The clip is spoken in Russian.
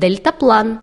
дельтаплан.